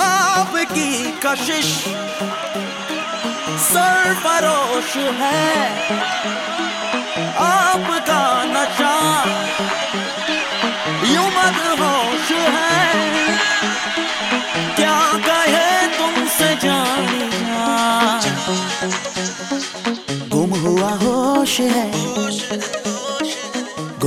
आपकी कशिश सरफरोश है। आपका नशा यूँ मदहोश है। क्या कहे तुमसे जाने गुम हुआ होश है।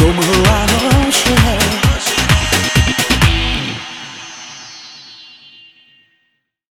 Vamos lá